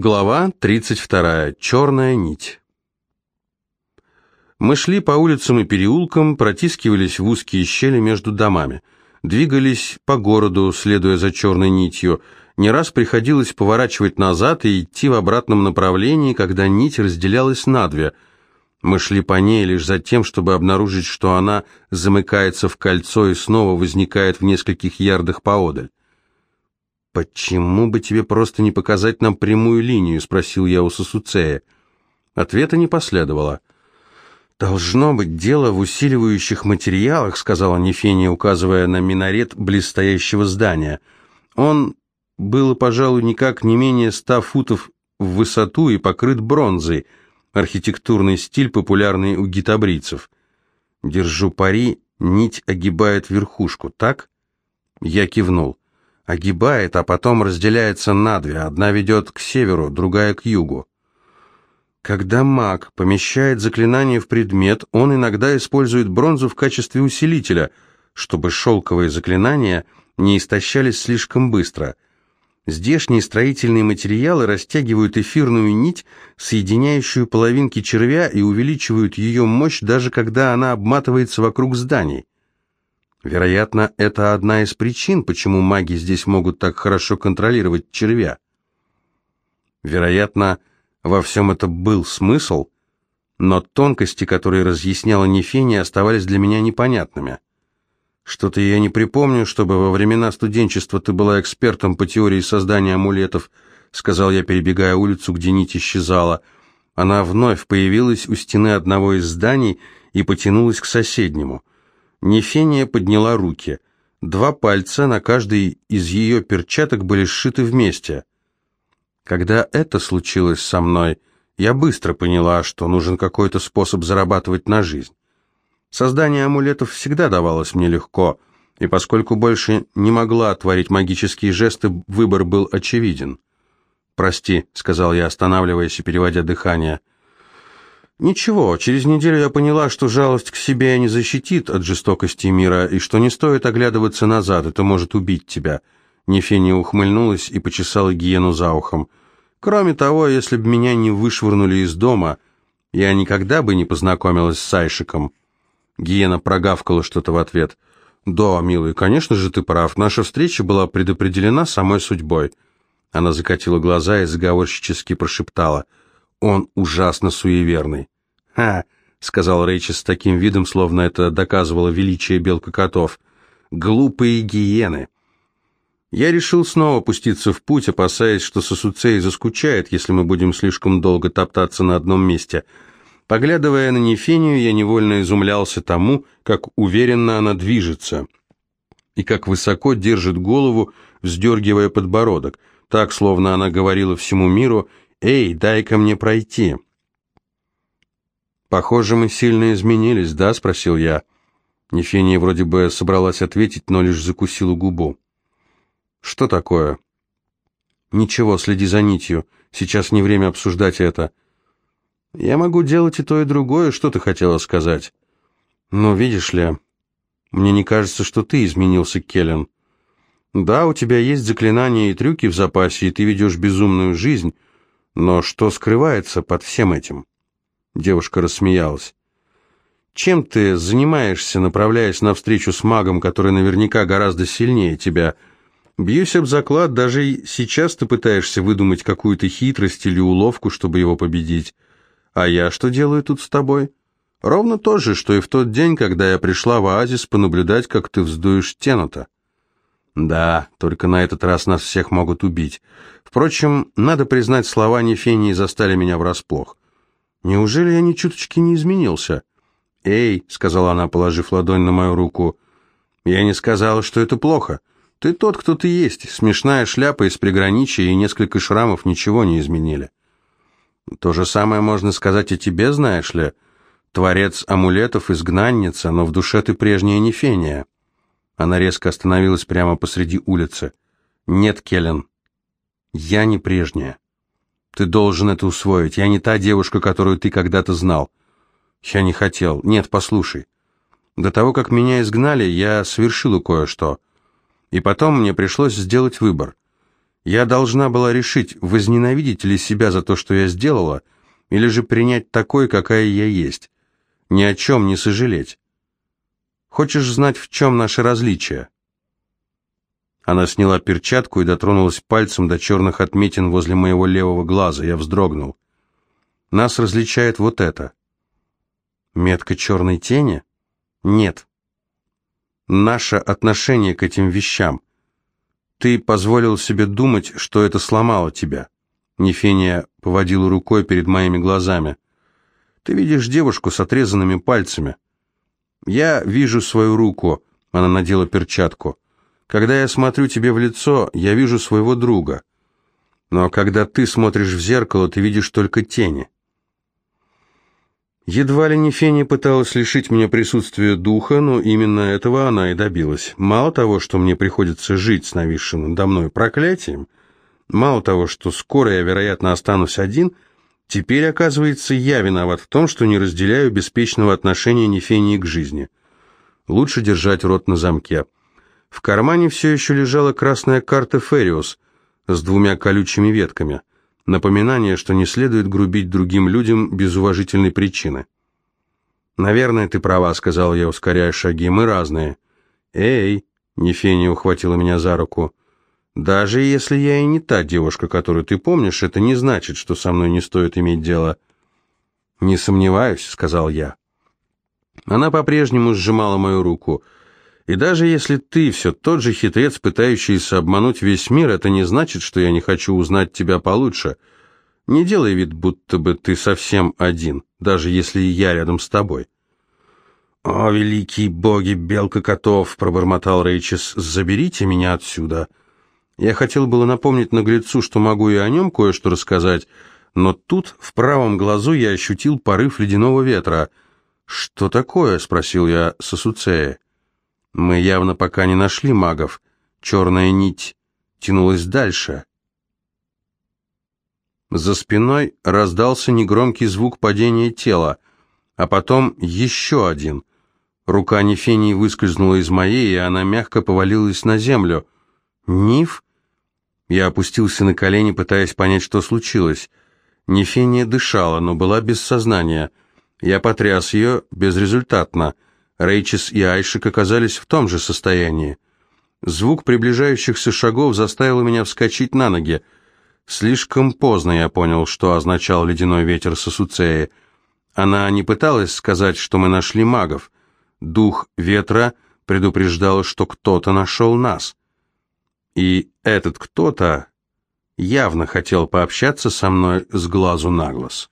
Глава 32. Черная нить. Мы шли по улицам и переулкам, протискивались в узкие щели между домами, двигались по городу, следуя за черной нитью. Не раз приходилось поворачивать назад и идти в обратном направлении, когда нить разделялась на две. Мы шли по ней лишь за тем, чтобы обнаружить, что она замыкается в кольцо и снова возникает в нескольких ярдах поодаль. «Почему бы тебе просто не показать нам прямую линию?» — спросил я у Сосуцея. Ответа не последовало. «Должно быть дело в усиливающих материалах», — сказала Нефения, указывая на минарет близстоящего здания. «Он был, пожалуй, никак не менее ста футов в высоту и покрыт бронзой, архитектурный стиль, популярный у гитабрийцев. Держу пари, нить огибает верхушку, так?» Я кивнул огибает, а потом разделяется на две. Одна ведет к северу, другая к югу. Когда маг помещает заклинание в предмет, он иногда использует бронзу в качестве усилителя, чтобы шелковые заклинания не истощались слишком быстро. Здешние строительные материалы растягивают эфирную нить, соединяющую половинки червя, и увеличивают ее мощь, даже когда она обматывается вокруг зданий. Вероятно, это одна из причин, почему маги здесь могут так хорошо контролировать червя. Вероятно, во всем это был смысл, но тонкости, которые разъясняла Нефения, оставались для меня непонятными. Что-то я не припомню, чтобы во времена студенчества ты была экспертом по теории создания амулетов, сказал я, перебегая улицу, где нить исчезала. Она вновь появилась у стены одного из зданий и потянулась к соседнему — Нефения подняла руки. Два пальца на каждой из ее перчаток были сшиты вместе. Когда это случилось со мной, я быстро поняла, что нужен какой-то способ зарабатывать на жизнь. Создание амулетов всегда давалось мне легко, и поскольку больше не могла творить магические жесты, выбор был очевиден. «Прости», — сказал я, останавливаясь и переводя дыхание, — Ничего, через неделю я поняла, что жалость к себе не защитит от жестокости мира, и что не стоит оглядываться назад, это может убить тебя. Нефения ухмыльнулась и почесала гиену за ухом. Кроме того, если бы меня не вышвырнули из дома, я никогда бы не познакомилась с Сайшиком. Гиена прогавкала что-то в ответ. «Да, милый, конечно же ты прав. Наша встреча была предопределена самой судьбой». Она закатила глаза и заговорщически прошептала – он ужасно суеверный. «Ха!» — сказал Рэйчи с таким видом, словно это доказывало величие белка-котов. «Глупые гиены!» Я решил снова пуститься в путь, опасаясь, что Сосуцей заскучает, если мы будем слишком долго топтаться на одном месте. Поглядывая на Нефению, я невольно изумлялся тому, как уверенно она движется и как высоко держит голову, вздергивая подбородок, так, словно она говорила всему миру «Эй, дай-ка мне пройти!» «Похоже, мы сильно изменились, да?» — спросил я. Нефения вроде бы собралась ответить, но лишь закусила губу. «Что такое?» «Ничего, следи за нитью. Сейчас не время обсуждать это». «Я могу делать и то, и другое. Что ты хотела сказать?» «Ну, видишь ли, мне не кажется, что ты изменился, Келлен. Да, у тебя есть заклинания и трюки в запасе, и ты ведешь безумную жизнь, но что скрывается под всем этим? Девушка рассмеялась. Чем ты занимаешься, направляясь навстречу с магом, который наверняка гораздо сильнее тебя? Бьюсь об заклад, даже сейчас ты пытаешься выдумать какую-то хитрость или уловку, чтобы его победить. А я что делаю тут с тобой? Ровно то же, что и в тот день, когда я пришла в оазис понаблюдать, как ты вздуешь Тенота. Да, только на этот раз нас всех могут убить. Впрочем, надо признать, слова Нефении застали меня врасплох. Неужели я ни чуточки не изменился? «Эй», — сказала она, положив ладонь на мою руку, — «я не сказала, что это плохо. Ты тот, кто ты есть. Смешная шляпа из приграничья и несколько шрамов ничего не изменили». «То же самое можно сказать и тебе, знаешь ли. Творец амулетов, изгнанница, но в душе ты прежняя Нефения». Она резко остановилась прямо посреди улицы. «Нет, Келлен, я не прежняя. Ты должен это усвоить. Я не та девушка, которую ты когда-то знал. Я не хотел. Нет, послушай. До того, как меня изгнали, я совершила кое-что. И потом мне пришлось сделать выбор. Я должна была решить, возненавидеть ли себя за то, что я сделала, или же принять такой, какая я есть. Ни о чем не сожалеть. Хочешь знать, в чем наше различие?» Она сняла перчатку и дотронулась пальцем до черных отметин возле моего левого глаза. Я вздрогнул. «Нас различает вот это». «Метка черной тени?» «Нет». «Наше отношение к этим вещам. Ты позволил себе думать, что это сломало тебя». Нефения поводила рукой перед моими глазами. «Ты видишь девушку с отрезанными пальцами. Я вижу свою руку». Она надела перчатку. Когда я смотрю тебе в лицо, я вижу своего друга. Но когда ты смотришь в зеркало, ты видишь только тени. Едва ли не Феня пыталась лишить меня присутствия духа, но именно этого она и добилась. Мало того, что мне приходится жить с нависшим надо мной проклятием, мало того, что скоро я, вероятно, останусь один, теперь, оказывается, я виноват в том, что не разделяю беспечного отношения Нефении к жизни. Лучше держать рот на замке. В кармане все еще лежала красная карта Фериус с двумя колючими ветками. Напоминание, что не следует грубить другим людям без уважительной причины. «Наверное, ты права», — сказал я, ускоряя шаги. «Мы разные». «Эй!» — Нефения ухватила меня за руку. «Даже если я и не та девушка, которую ты помнишь, это не значит, что со мной не стоит иметь дело». «Не сомневаюсь», — сказал я. Она по-прежнему сжимала мою руку — и даже если ты все тот же хитрец, пытающийся обмануть весь мир, это не значит, что я не хочу узнать тебя получше. Не делай вид, будто бы ты совсем один, даже если я рядом с тобой. «О, великие боги, белка котов!» — пробормотал Рейчес. «Заберите меня отсюда!» Я хотел было напомнить наглецу, что могу и о нем кое-что рассказать, но тут в правом глазу я ощутил порыв ледяного ветра. «Что такое?» — спросил я Сосуцея. Мы явно пока не нашли магов. Черная нить тянулась дальше. За спиной раздался негромкий звук падения тела, а потом еще один. Рука Нефении выскользнула из моей, и она мягко повалилась на землю. «Ниф?» Я опустился на колени, пытаясь понять, что случилось. Нефения дышала, но была без сознания. Я потряс ее безрезультатно — Рейчес и Айшик оказались в том же состоянии. Звук приближающихся шагов заставил меня вскочить на ноги. Слишком поздно я понял, что означал ледяной ветер Сосуцеи. Она не пыталась сказать, что мы нашли магов. Дух ветра предупреждал, что кто-то нашел нас. И этот кто-то явно хотел пообщаться со мной с глазу на глаз.